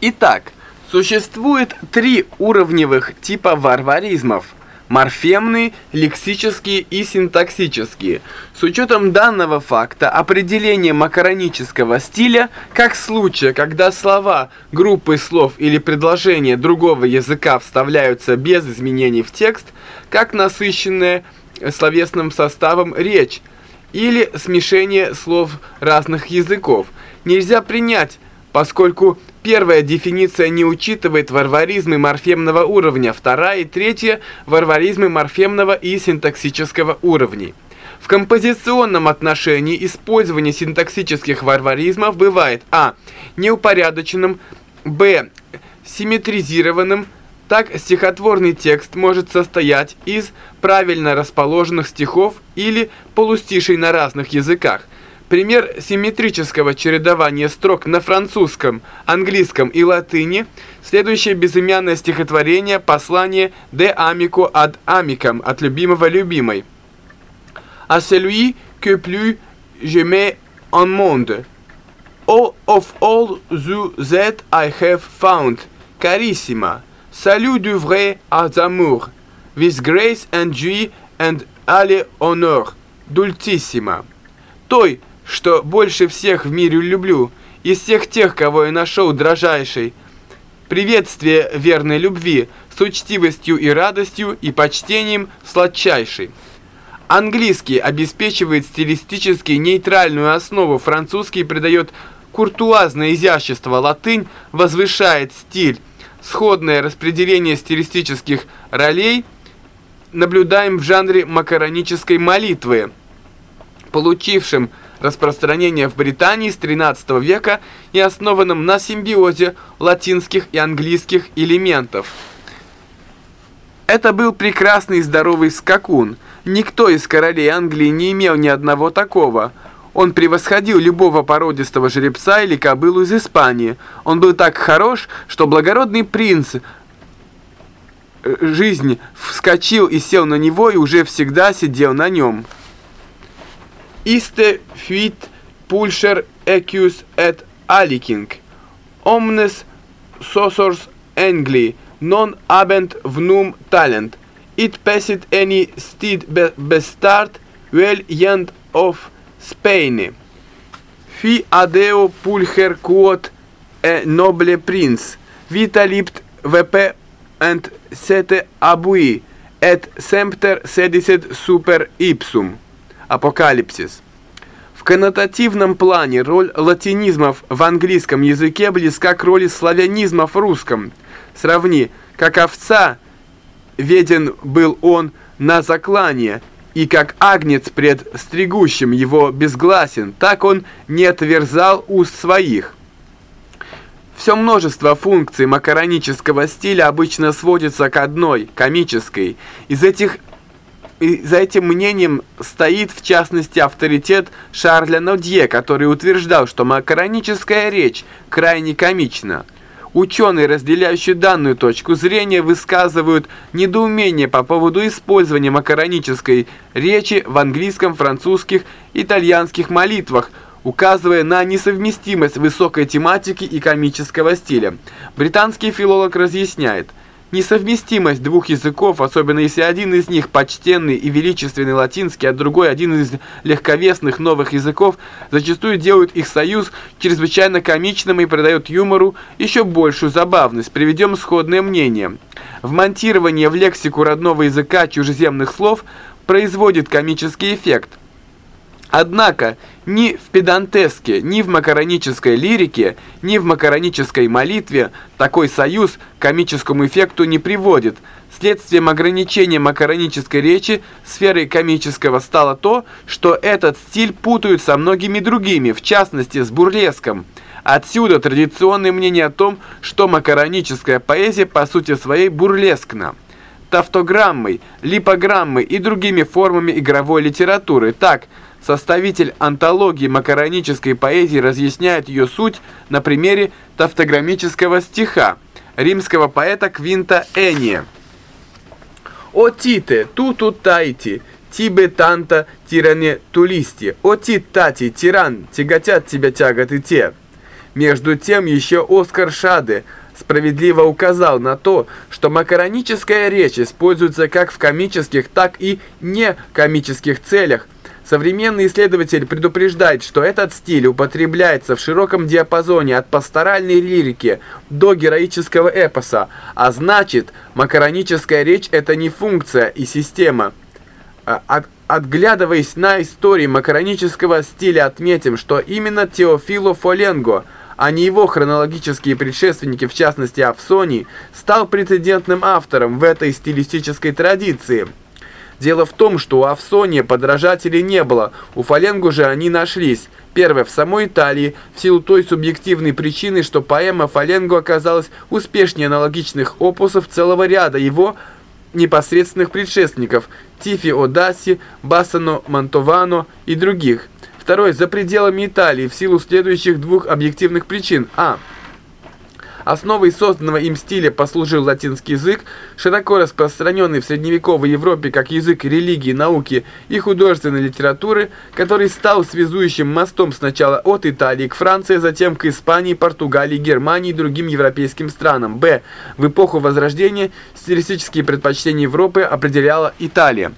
Итак, существует три уровневых типа варваризмов – морфемные, лексические и синтаксические. С учетом данного факта, определение макаронического стиля, как случая, когда слова, группы слов или предложения другого языка вставляются без изменений в текст, как насыщенная словесным составом речь, или смешение слов разных языков, нельзя принять, поскольку Первая дефиниция не учитывает варваризмы морфемного уровня, вторая и третья – варваризмы морфемного и синтаксического уровней. В композиционном отношении использование синтаксических варваризмов бывает а. неупорядоченным, б. симметризированным, так стихотворный текст может состоять из правильно расположенных стихов или полустишей на разных языках – Пример симметрического чередования строк на французском, английском и латыни – следующее безымянное стихотворение «Послание de amico ad amicam» от любимого любимой. «À celui que plus j'aimais en monde, all of all the that I have found, carissima, salut du vrai à amour, with grace and joy and alle honneur, dulcissima». Той, что больше всех в мире люблю, из всех тех, кого я нашел дрожайшей. Приветствие верной любви с учтивостью и радостью и почтением сладчайшей. Английский обеспечивает стилистически нейтральную основу, французский придает куртуазное изящество, латынь возвышает стиль. Сходное распределение стилистических ролей наблюдаем в жанре макаронической молитвы, получившем распространения в Британии с 13 века и основанном на симбиозе латинских и английских элементов. Это был прекрасный здоровый скакун. Никто из королей Англии не имел ни одного такого. Он превосходил любого породистого жеребца или кобылу из Испании. Он был так хорош, что благородный принц э, жизнь вскочил и сел на него и уже всегда сидел на нем. iste fuit pulcher ecius et aliking. omnes sosors Angli non abent vnum talent. It pesit any stid be bestart vel yend of Spaini fi adeo pulcher quod e noble prince vita lipt vp and sete abui et semper sedicet super ipsum. Апокалипсис. В коннотативном плане роль латинизмов в английском языке близка к роли славянизмов в русском. Сравни, как овца веден был он на заклание, и как агнец пред стригущим его безгласен, так он не отверзал уст своих. Все множество функций макаронического стиля обычно сводится к одной, комической. Из этих и за этим мнением стоит, в частности, авторитет Шарля Нодье, который утверждал, что макароническая речь крайне комична. Ученые, разделяющие данную точку зрения, высказывают недоумение по поводу использования макаронической речи в английском, французских, итальянских молитвах, указывая на несовместимость высокой тематики и комического стиля. Британский филолог разъясняет – Несовместимость двух языков, особенно если один из них почтенный и величественный латинский, а другой один из легковесных новых языков, зачастую делают их союз чрезвычайно комичным и придает юмору еще большую забавность. Приведем сходное мнение. Вмонтирование в лексику родного языка чужеземных слов производит комический эффект – Однако ни в педантеске, ни в макаронической лирике, ни в макаронической молитве такой союз к комическому эффекту не приводит. Следствием ограничения макаронической речи сферой комического стало то, что этот стиль путают со многими другими, в частности с бурлеском. Отсюда традиционное мнение о том, что макароническая поэзия по сути своей бурлескна тавтограммой, липограммой и другими формами игровой литературы. Так, Составитель антологии макаронической поэзии разъясняет ее суть на примере тавтограммического стиха римского поэта Квинта Эния. «О тите, туту тайти, тибе танта тиране тулисти, о тит тати, тиран, тяготят тебя тяготы те». Между тем еще Оскар Шаде справедливо указал на то, что макароническая речь используется как в комических, так и некомических целях. Современный исследователь предупреждает, что этот стиль употребляется в широком диапазоне от пасторальной лирики до героического эпоса, а значит, макароническая речь – это не функция и система. А, от, отглядываясь на истории макаронического стиля, отметим, что именно Теофило Фоленго – а не его хронологические предшественники, в частности Авсоний, стал прецедентным автором в этой стилистической традиции. Дело в том, что у Авсония подражателей не было, у Фаленгу же они нашлись. Первое, в самой Италии, в силу той субъективной причины, что поэма Фаленгу оказалась успешнее аналогичных опусов целого ряда его непосредственных предшественников Тифи Одаси, Бассано Мантовано и других – Второй, за пределами Италии в силу следующих двух объективных причин. А. Основой созданного им стиля послужил латинский язык, широко распространенный в средневековой Европе как язык религии, науки и художественной литературы, который стал связующим мостом сначала от Италии к Франции, затем к Испании, Португалии, Германии и другим европейским странам. Б. В эпоху Возрождения стилистические предпочтения Европы определяла Италия.